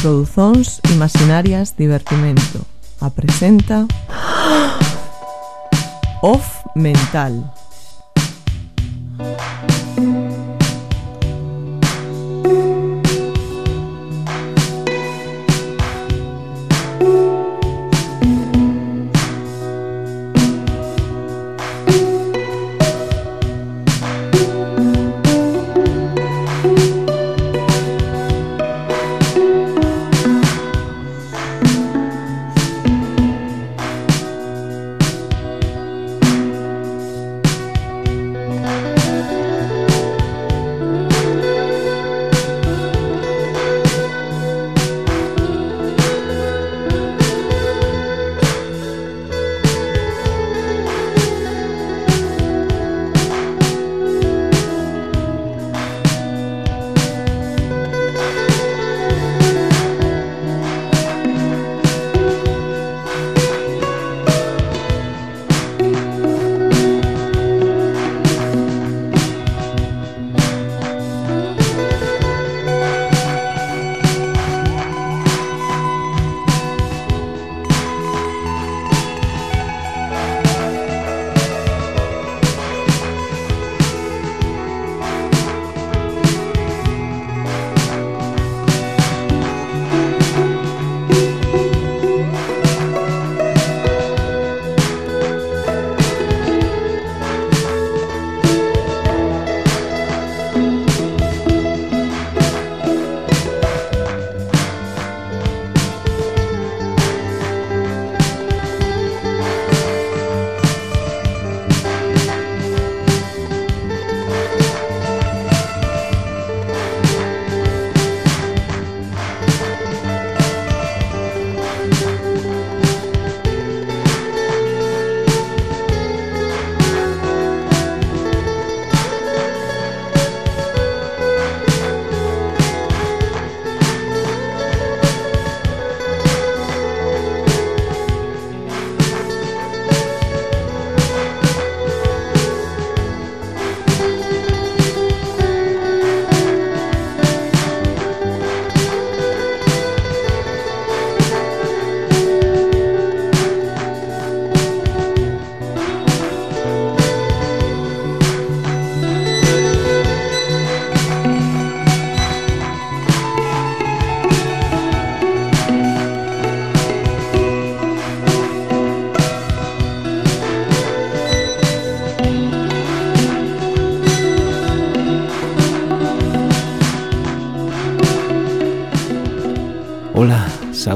Produzóns Imaginarias Divertimento. A presenta Off Mental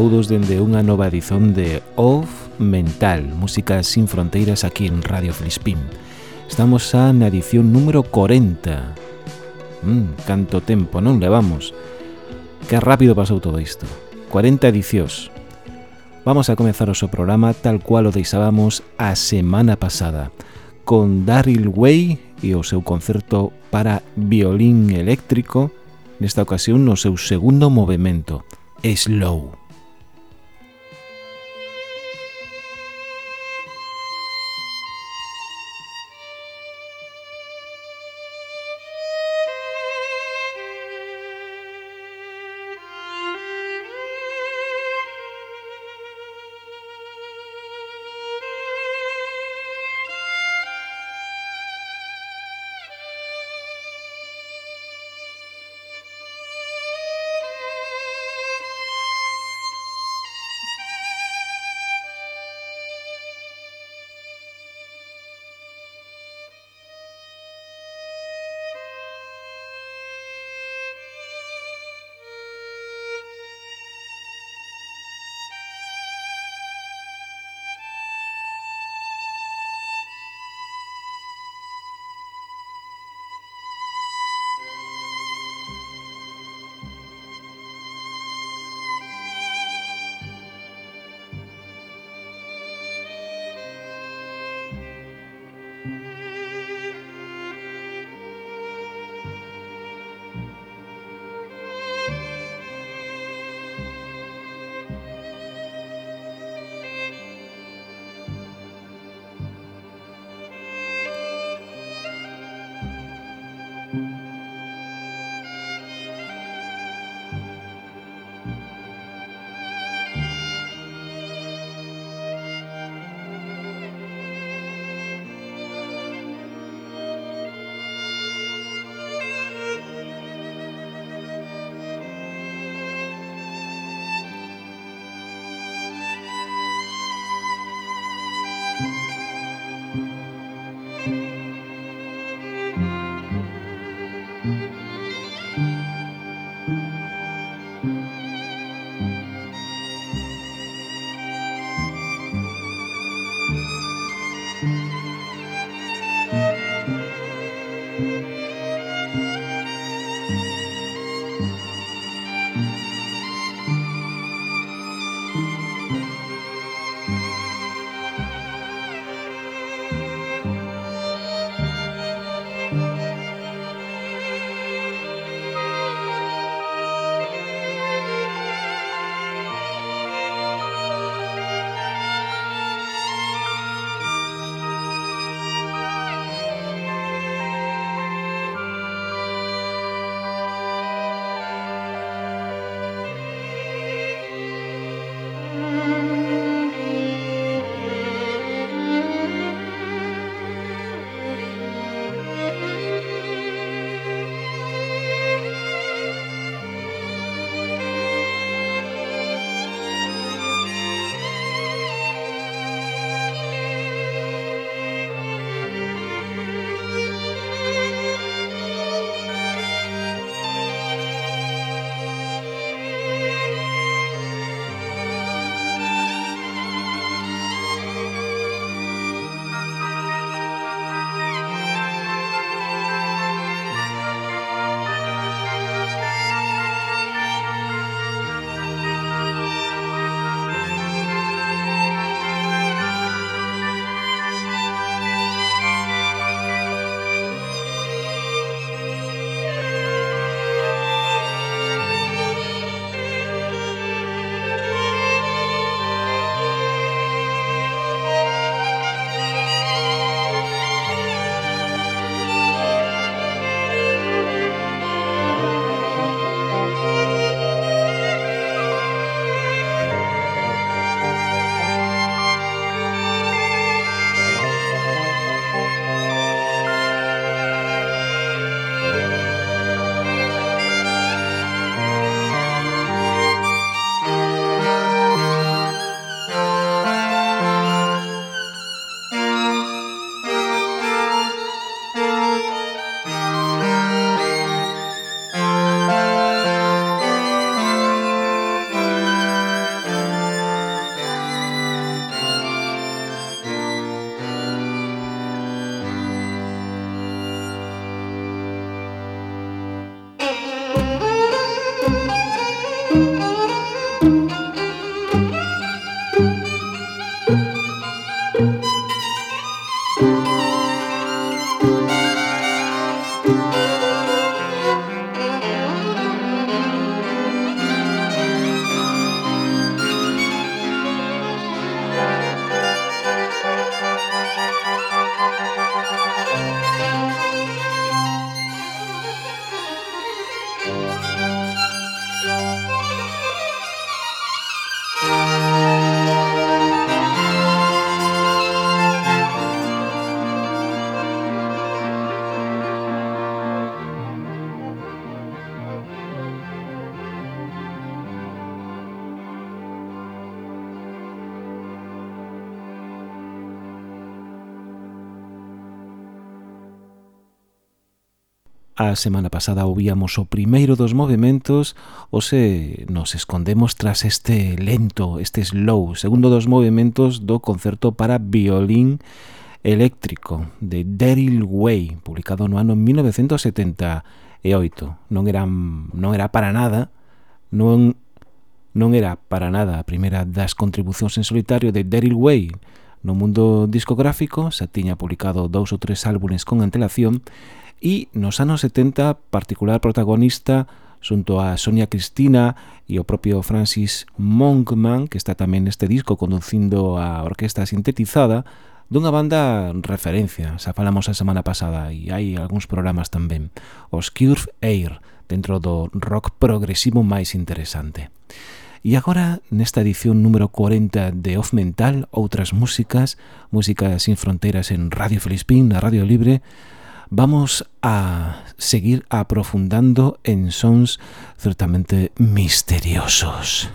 Saudos dende unha nova edición de Off Mental, Música sin fronteiras aquí en Radio Filispín. Estamos a na edición número 40. Mm, canto tempo, non levamos? Que rápido pasou todo isto. 40 edicións. Vamos a comezar o seu programa tal cual o deixábamos a semana pasada, con Daryl Way e o seu concerto para violín eléctrico, nesta ocasión no seu segundo movimento, Slow. a semana pasada ouvíamos o primeiro dos movimentos, Ose nos escondemos tras este lento, este slow, segundo dos movimentos do concerto para violín eléctrico de Daryl Way, publicado no ano 1978. Non era, non era para nada, non, non era para nada a primeira das contribucións en solitario de Daryl Way, No mundo discográfico xa tiña publicado dous ou tres álbumes con antelación e nos anos 70 particular protagonista xunto a Sonia Cristina e o propio Francis Monkman, que está tamén neste disco conducindo a orquesta sintetizada, dunha banda referencia, xa falamos a semana pasada e hai algúns programas tamén, os Curve Air, dentro do rock progresivo máis interesante. E agora, nesta edición número 40 de Off Mental, outras músicas, música sin fronteiras en Radio Felispín, na Radio Libre, vamos a seguir aprofundando en sons certamente misteriosos.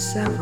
myself.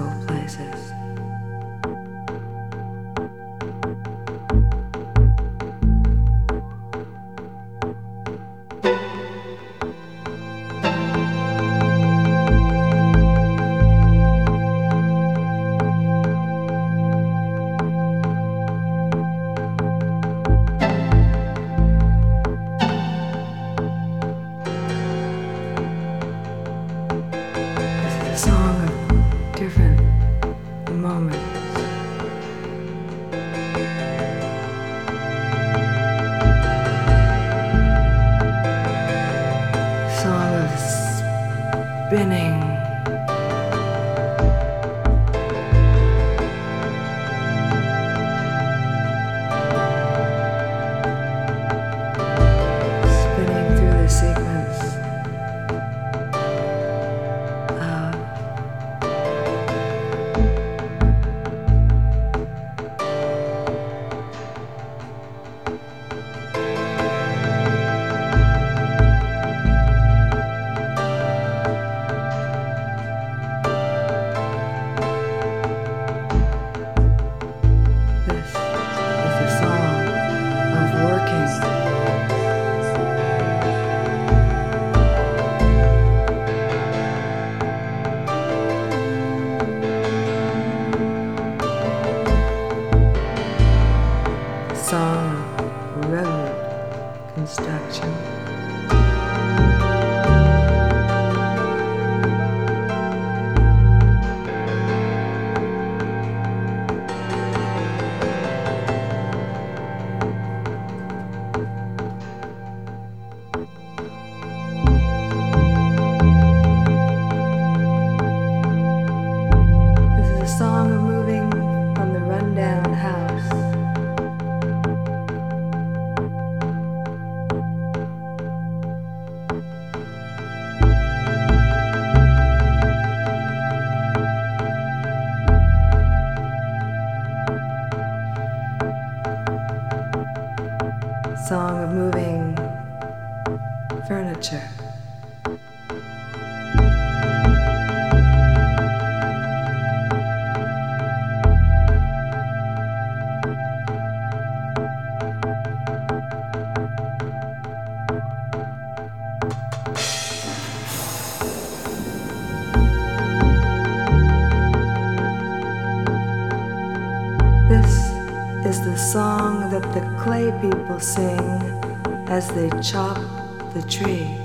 Sing as they chop the tree.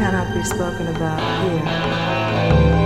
cannot be spoken about here.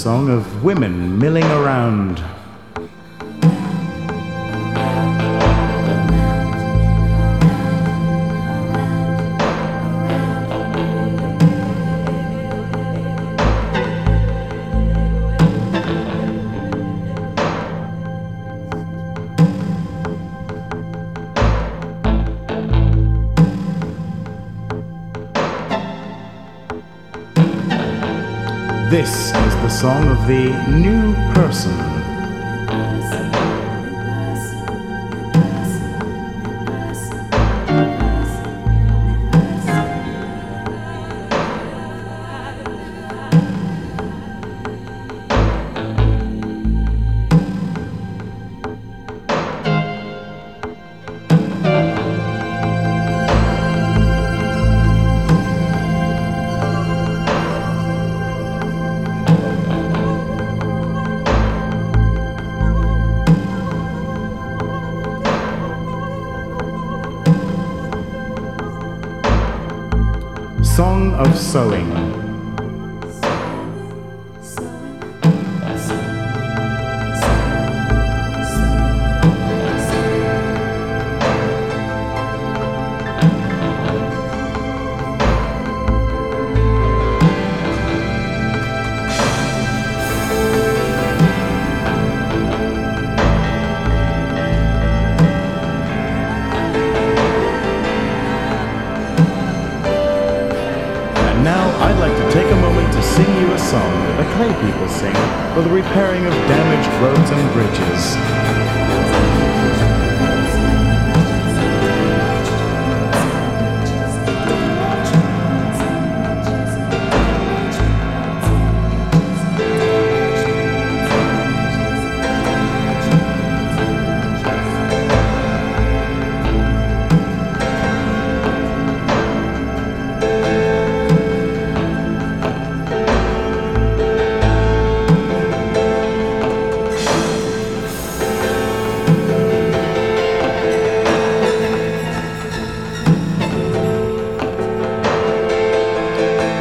Song of women milling around. This is the song of the new person.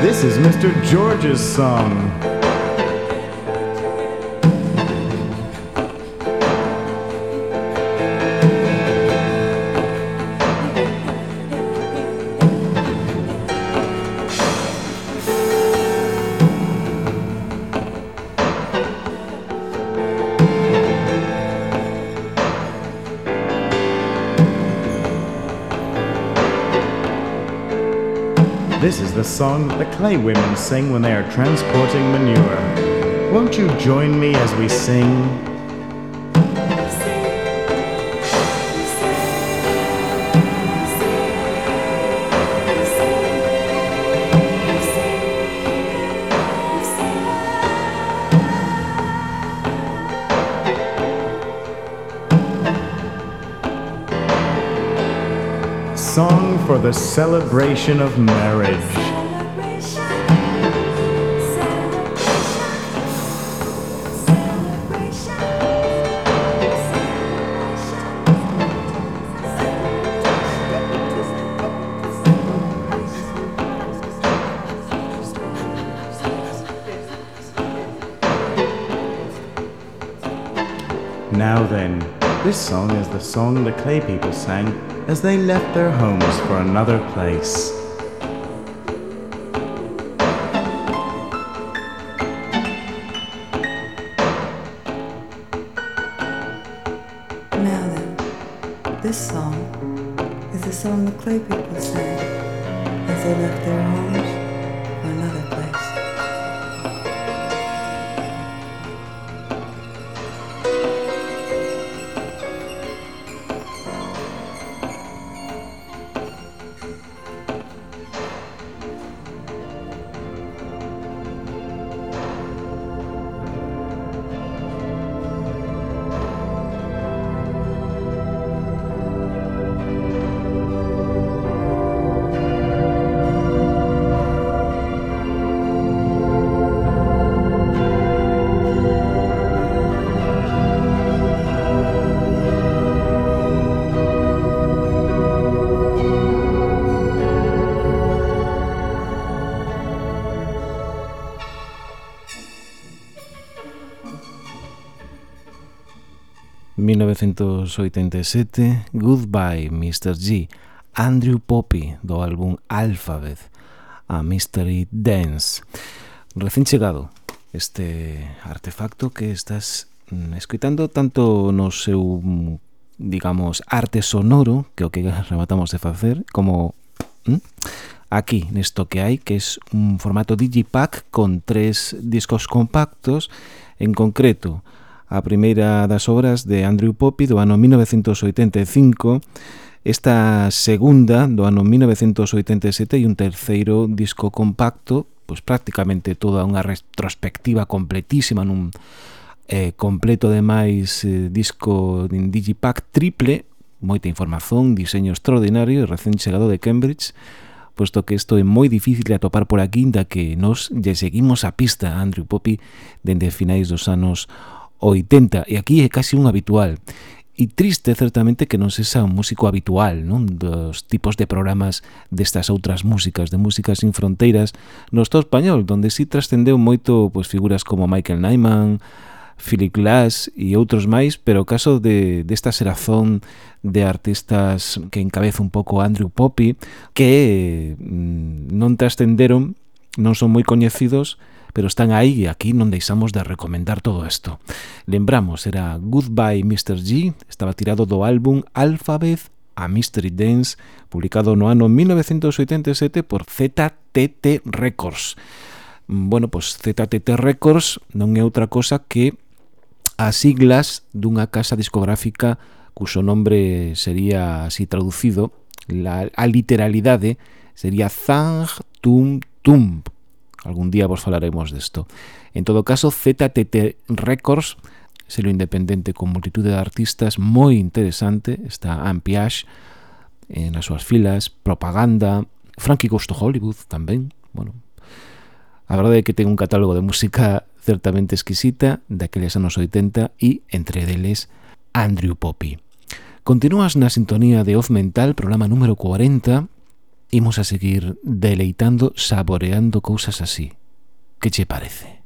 This is Mr. George's song. Song that the clay women sing when they are transporting manure. Won't you join me as we sing? Song for the celebration of marriage. Song the clay people sang as they left their homes for another place. 1987, Goodbye Mr. G, Andrew Poppy do álbum Alphabet, a Mystery Dance. Recén chegado este artefacto que estás mm, escuitando tanto no seu, mm, digamos, arte sonoro, que o que rematamos de facer, como ¿Mm? aquí nesto que hai, que é un formato digipack con tres discos compactos, en concreto, a primeira das obras de Andrew Poppy do ano 1985, esta segunda do ano 1987 e un terceiro disco compacto, pois prácticamente toda unha retrospectiva completísima nun eh, completo de máis eh, disco en Digipack triple, moita información, diseño extraordinario e recén chegado de Cambridge, posto que isto é moi difícil de atopar por aquí, da que nos lle seguimos a pista a Andrew Poppy dende finais dos anos 80. 80 e aquí é casi un habitual. E triste certamente que non sexa un músico habitual non dos tipos de programas destas outras músicas, de músicas sin fronteiras no Estado español, donde si trascendeu moito pois, figuras como Michael Nyman, Philip Glass e outros máis, pero o caso de, desta serazón de artistas que encabeza un pouco Andrew Poppy, que mm, non trascenderon, non son moi coñecidos, pero están aí e aquí non deixamos de recomendar todo isto. Lembramos, era Goodbye Mr. G, estaba tirado do álbum Alphabet a Mystery Dance, publicado no ano 1987 por ZTT Records. Mm, bueno, pois ZTT Records non é outra cosa que as siglas dunha casa discográfica cuso nombre sería así traducido, la, a literalidade sería Zang Tum Tum, Algún día vos falaremos desto. En todo caso, ZTT Records, selo independente con multitud de artistas, moi interesante, está Ampiash en as súas filas, Propaganda, Frankie Goes to Hollywood tamén, bueno, A verdade é que ten un catálogo de música certamente exquisita daqueles anos 80 e, entre deles, Andrew Poppy. Continúas na sintonía de Off Mental, programa número 40, imos a seguir deleitando, saboreando cousas así. Que che parece?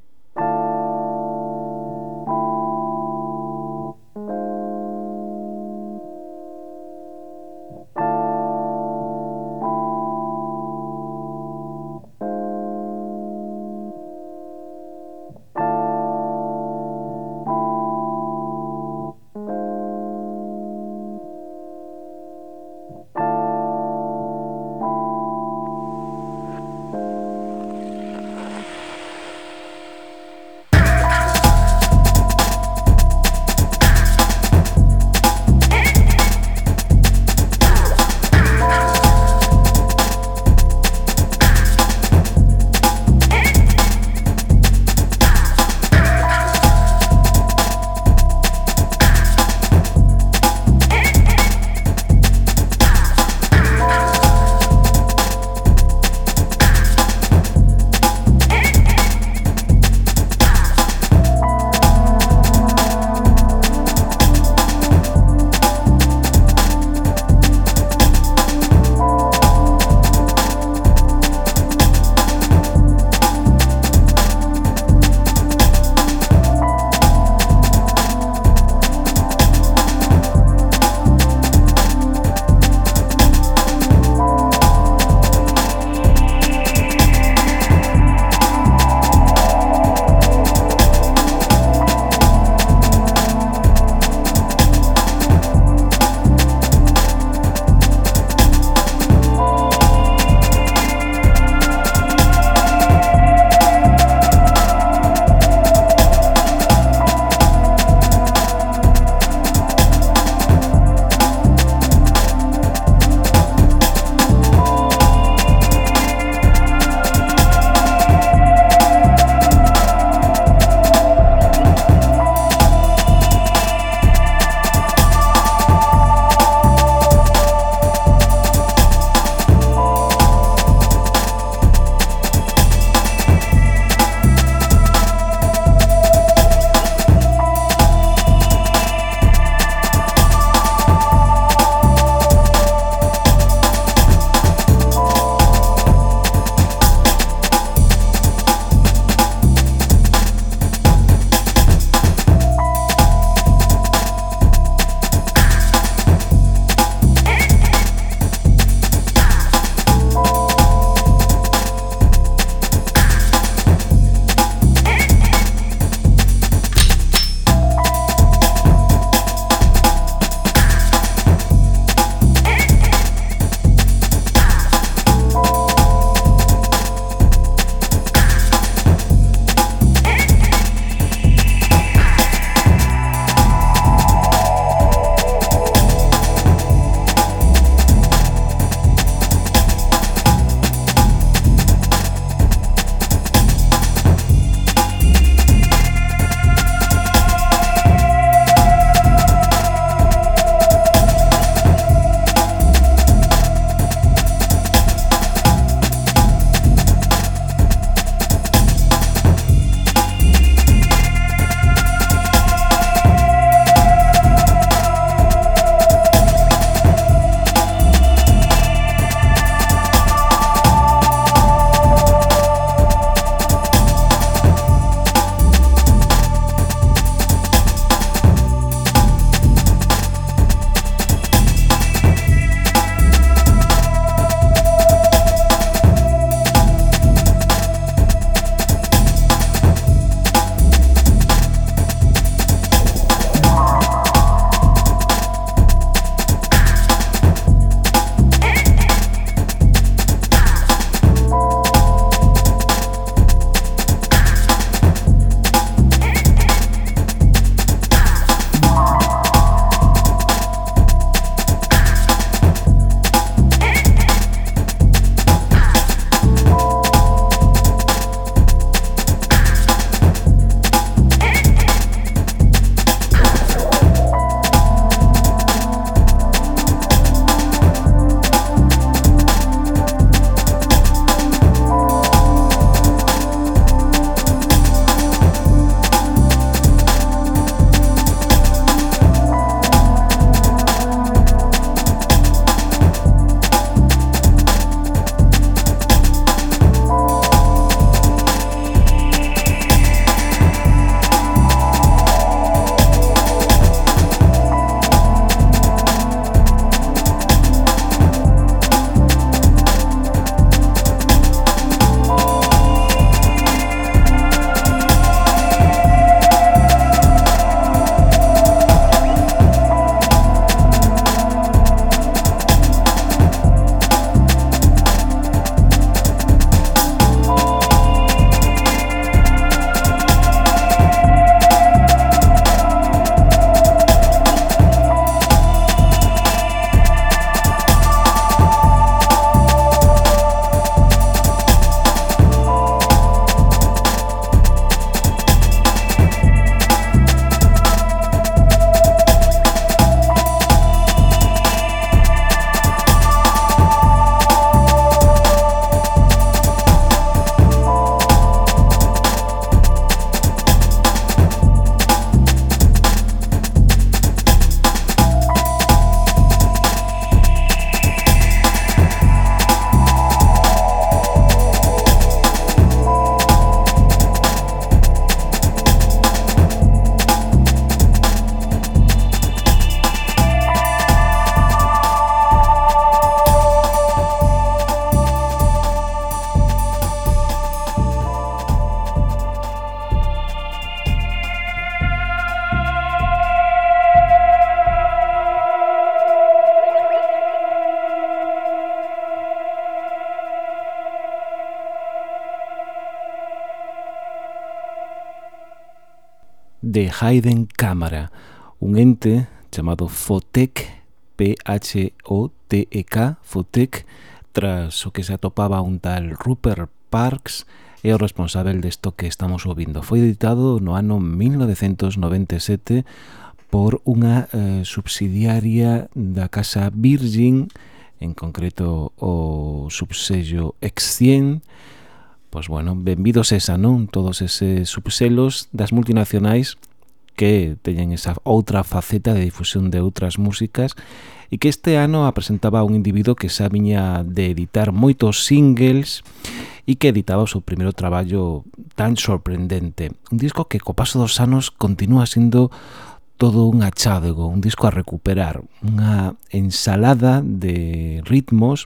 de Hayden Cámara, un ente chamado Fotec, P-H-O-T-E-K, Fotec, tras o que se atopaba un tal Rupert Parks, é o responsável desto que estamos ouvindo. Foi editado no ano 1997 por unha eh, subsidiaria da Casa Virgin, en concreto o subsello Excien, Pois bueno, benvidos esa, non? Todos ese subselos das multinacionais que teñen esa outra faceta de difusión de outras músicas e que este ano apresentaba presentaba un individuo que xa viña de editar moitos singles e que editaba o seu primeiro traballo tan sorprendente. Un disco que co paso dos anos continúa sendo todo un achádego, un disco a recuperar, unha ensalada de ritmos,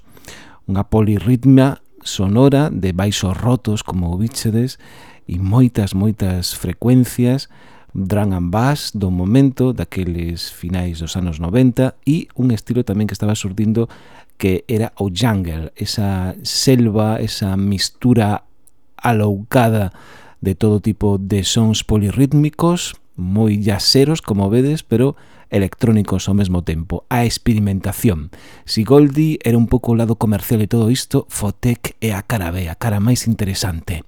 unha polirritmia sonora de baixos rotos, como bichedes, e moitas, moitas frecuencias, drum and bass do momento, daqueles finais dos anos 90, e un estilo tamén que estaba surdindo que era o jungle, esa selva, esa mistura aloucada de todo tipo de sons polirrítmicos, moi yaseros, como vedes, pero electrónicos ao mesmo tempo, a experimentación. Si Goldie era un pouco o lado comercial e todo isto, Fotec é a cara B, a cara máis interesante.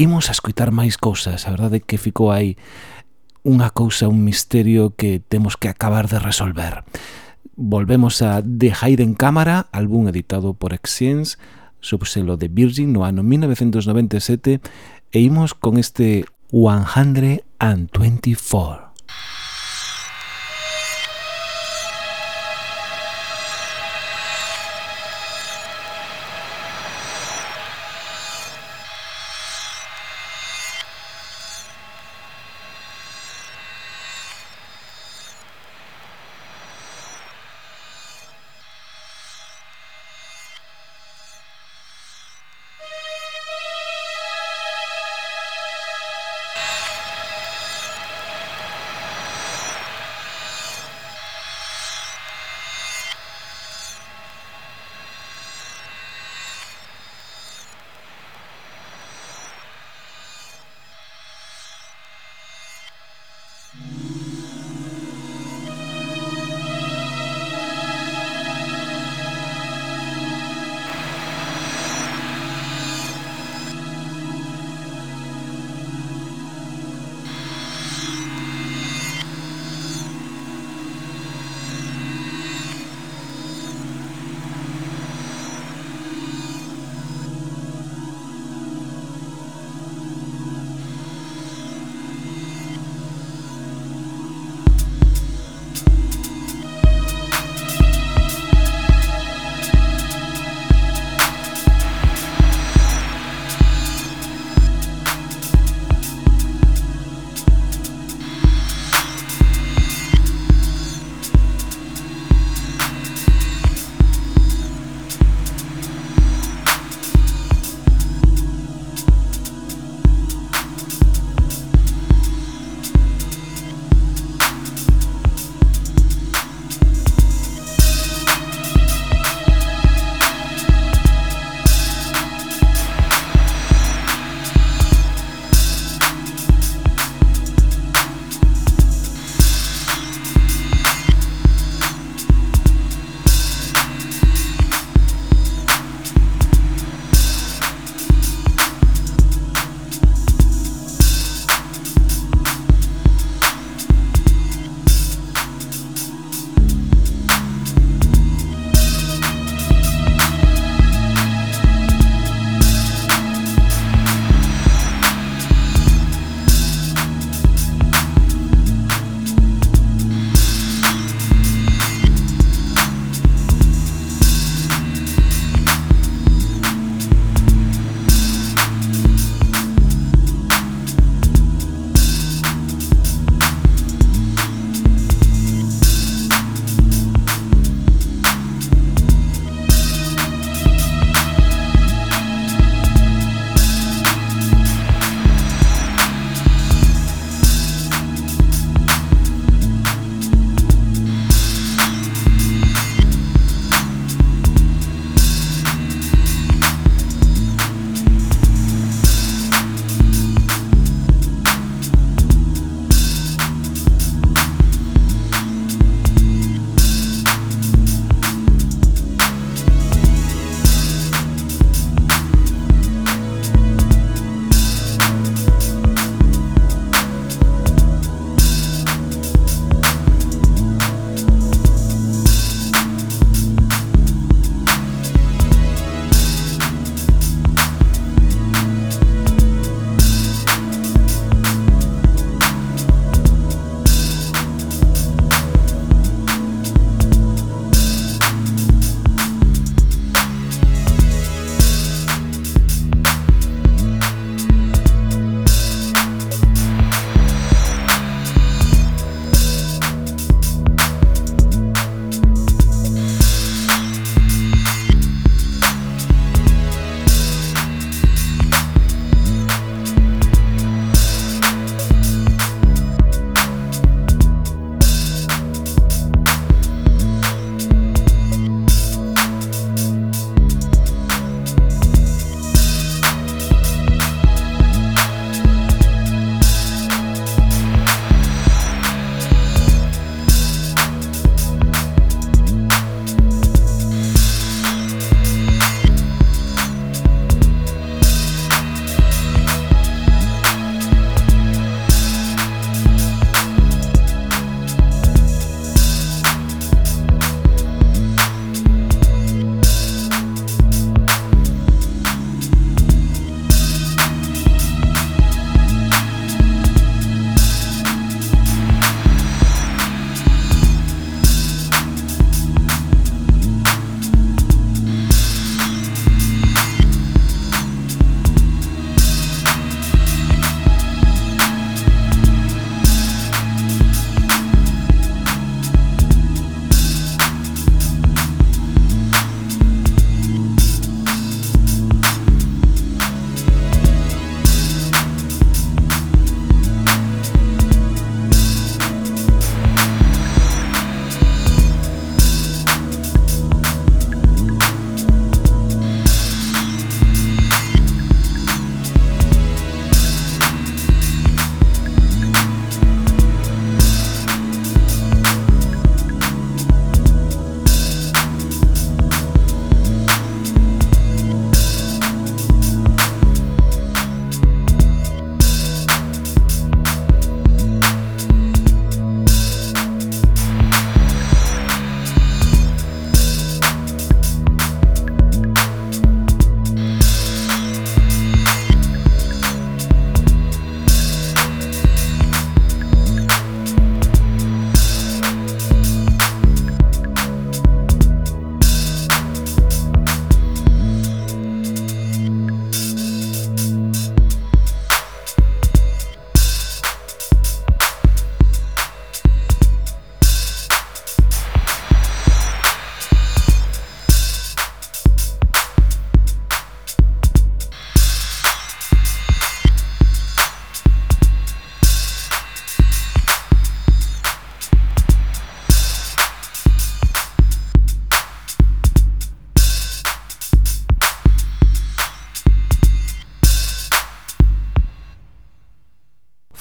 Imos a escutar máis cousas, a verdade que ficou aí unha cousa, un misterio que temos que acabar de resolver. Volvemos a The Hayden Cámara, álbum editado por Excience, subselo de Virgin no ano 1997, e imos con este 124.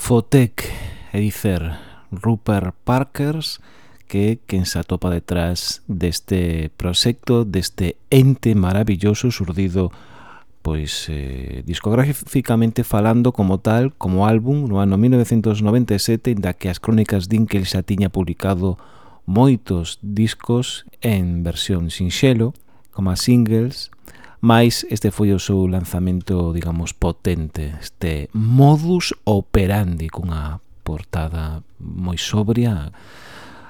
Infotech é dicer Rupert Parkers que é quen se atopa detrás deste proxecto, deste ente maravilloso surdido pois eh, discográficamente falando como tal, como álbum no ano 1997, da que as crónicas din que el xa tiña publicado moitos discos en versión sinxelo, como singles, mais este foi o seu lanzamento, digamos, potente, este modus operandi cunha portada moi sobria,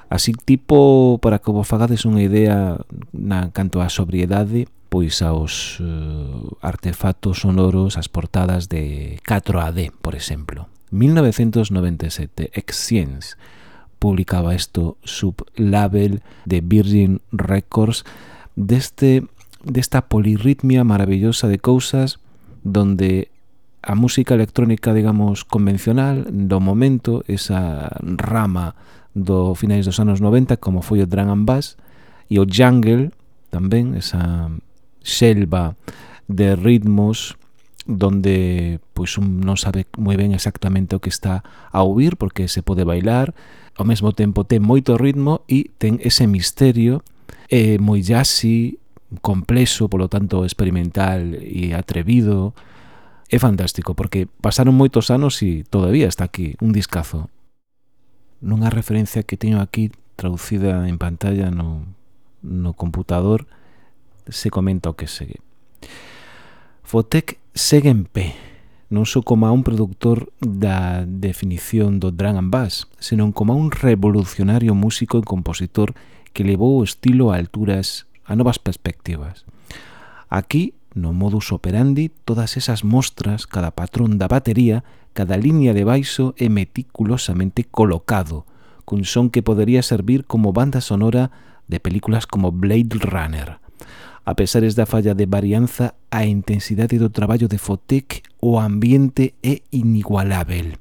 así tipo para que vos fagades unha idea na canto á sobriedade, pois aos uh, artefactos sonoros, as portadas de 4AD, por exemplo. 1997, Excience publicaba isto sub label de Virgin Records deste desta polirritmia maravillosa de cousas donde a música electrónica, digamos, convencional do momento, esa rama do finais dos anos 90 como foi o drum and bass e o jungle tamén, esa selva de ritmos donde pois un non sabe moi ben exactamente o que está a ouvir porque se pode bailar, ao mesmo tempo ten moito ritmo e ten ese misterio, eh, moi jazzy, complexo, polo tanto experimental e atrevido. É fantástico, porque pasaron moitos anos e todavía está aquí un discazo. Nunha referencia que teño aquí traducida en pantalla no, no computador, se comenta o que segue. Fotec segue en pé, non só como a un produtor da definición do drum and bass, senón como a un revolucionario músico e compositor que levou o estilo a alturas a novas perspectivas. Aquí, no modus operandi, todas esas mostras, cada patrón da batería, cada liña de baixo é meticulosamente colocado, cun son que podería servir como banda sonora de películas como Blade Runner. A pesares da falla de varianza, a intensidade do traballo de Fotec o ambiente é inigualável.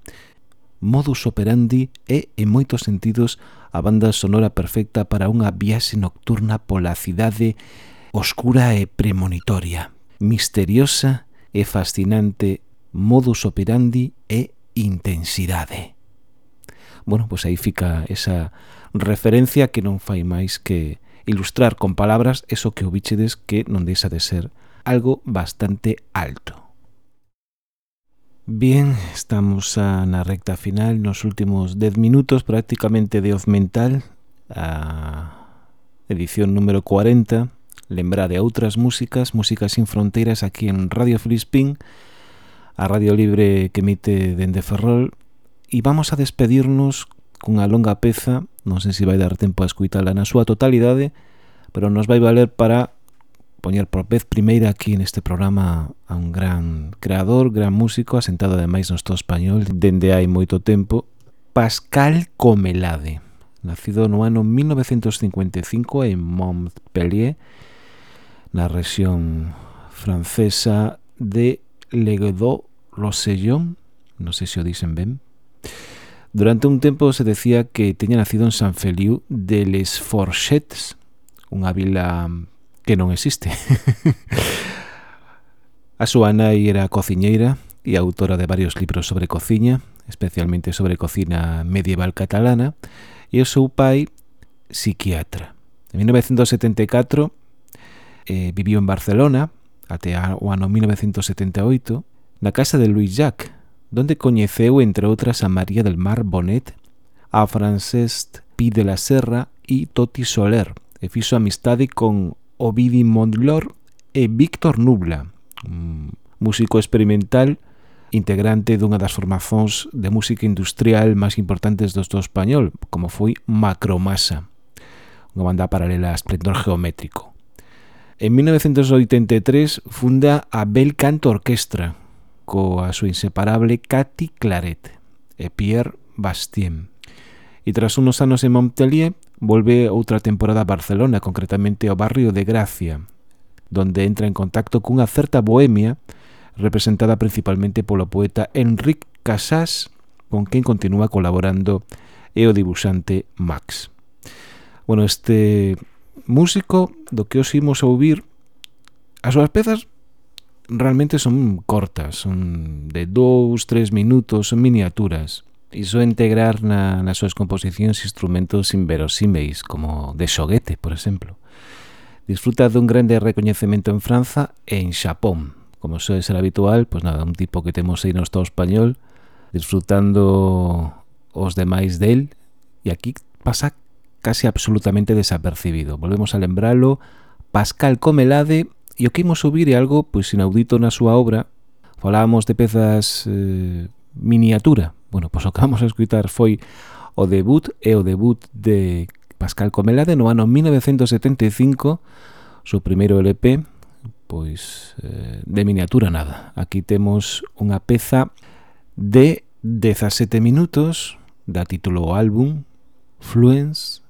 Modus operandi é, en moitos sentidos, a banda sonora perfecta para unha viaxe nocturna pola cidade oscura e premonitoria, misteriosa e fascinante modus operandi e intensidade. Bueno, pois aí fica esa referencia que non fai máis que ilustrar con palabras eso que o bichedes que non deixa de ser algo bastante alto. Bien, estamos a, na recta final, nos últimos 10 minutos prácticamente de Oz Mental, a edición número 40. lembra de outras músicas, Músicas sin Fronteiras aquí en Radio Filispín, a Radio Libre que emite dende Ferrol. E vamos a despedirnos cunha longa peza, non sei se vai dar tempo a escuitala na súa totalidade, pero nos vai valer para poñer por vez primeira aquí neste programa a un gran creador, gran músico, asentado ademais no Estado español dende hai moito tempo, Pascal Comelade, nacido no ano 1955 en Montpellier, na rexión francesa de Leguedó-Rosellón, non sei se o dicen ben, Durante un tempo se decía que teña nacido en San Feliu de Les Forchets, unha vila que non existe. a súa nai era cociñeira e autora de varios libros sobre cociña, especialmente sobre cocina medieval catalana, e o seu pai, psiquiatra. En 1974 eh, viviu en Barcelona até o ano 1978 na casa de Louis Jacques, donde coñeceu, entre outras, a María del Mar Bonet, a Francesc Pi de la Serra e Toti Soler, e fixo amistade con Ovidi Mondlor e Víctor Nubla, un músico experimental integrante dunha das formazóns de música industrial máis importantes do Estado español, como foi Macromasa, unha banda paralela a Esplendor Geométrico. En 1983 funda a Bel Canto Orquestra, coa súa inseparable Cathy Claret e Pierre Bastien. E tras unos anos en Montpellier, Volve outra temporada a Barcelona, concretamente ao barrio de Gracia, donde entra en contacto cunha certa bohemia representada principalmente polo poeta Enric Casas, con quen continúa colaborando e o dibuixante Max. Bueno, este músico do que os imos a ouvir as súas pezas realmente son cortas, son de dous, tres minutos, son miniaturas iso integrar na, nas súas composicións instrumentos inverosímeis, como de xoguete, por exemplo. Disfruta dun grande recoñecemento en Franza e en Xapón. Como soe ser habitual, pois nada, un tipo que temos aí no Estado español, disfrutando os demais del, e aquí pasa casi absolutamente desapercibido. Volvemos a lembralo, Pascal Comelade, e o que imos subir é algo pois inaudito na súa obra. Falábamos de pezas eh, miniatura, Bueno, pois o que vamos a escutar foi o debut e o debut de Pascal Comelade no ano 1975, su primeiro LP, pois eh, de miniatura nada. Aquí temos unha peza de 17 minutos da título o álbum Fluence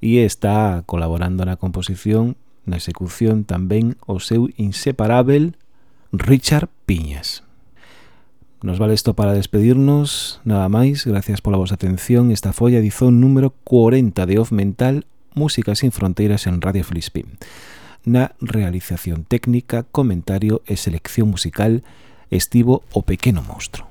e está colaborando na composición, na execución tamén o seu inseparável Richard Piñas. Nos vale isto para despedirnos, nada máis, gracias pola vosa atención. Esta foi a edición número 40 de Off Mental, Música sin Fronteiras en Radio Flispín. Na realización técnica, comentario e selección musical estivo o pequeno monstro.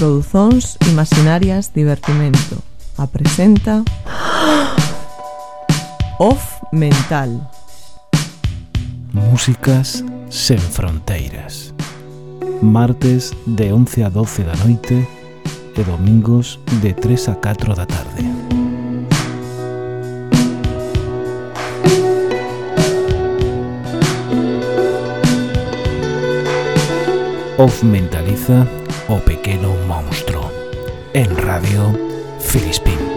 Produzóns Imaginarias Divertimento. Apresenta Off Mental. Músicas sen fronteiras. Martes de 11 a 12 da noite e domingos de 3 a 4 da tarde. Off Mentaliza o pequeno monstro. En Radio Filispín.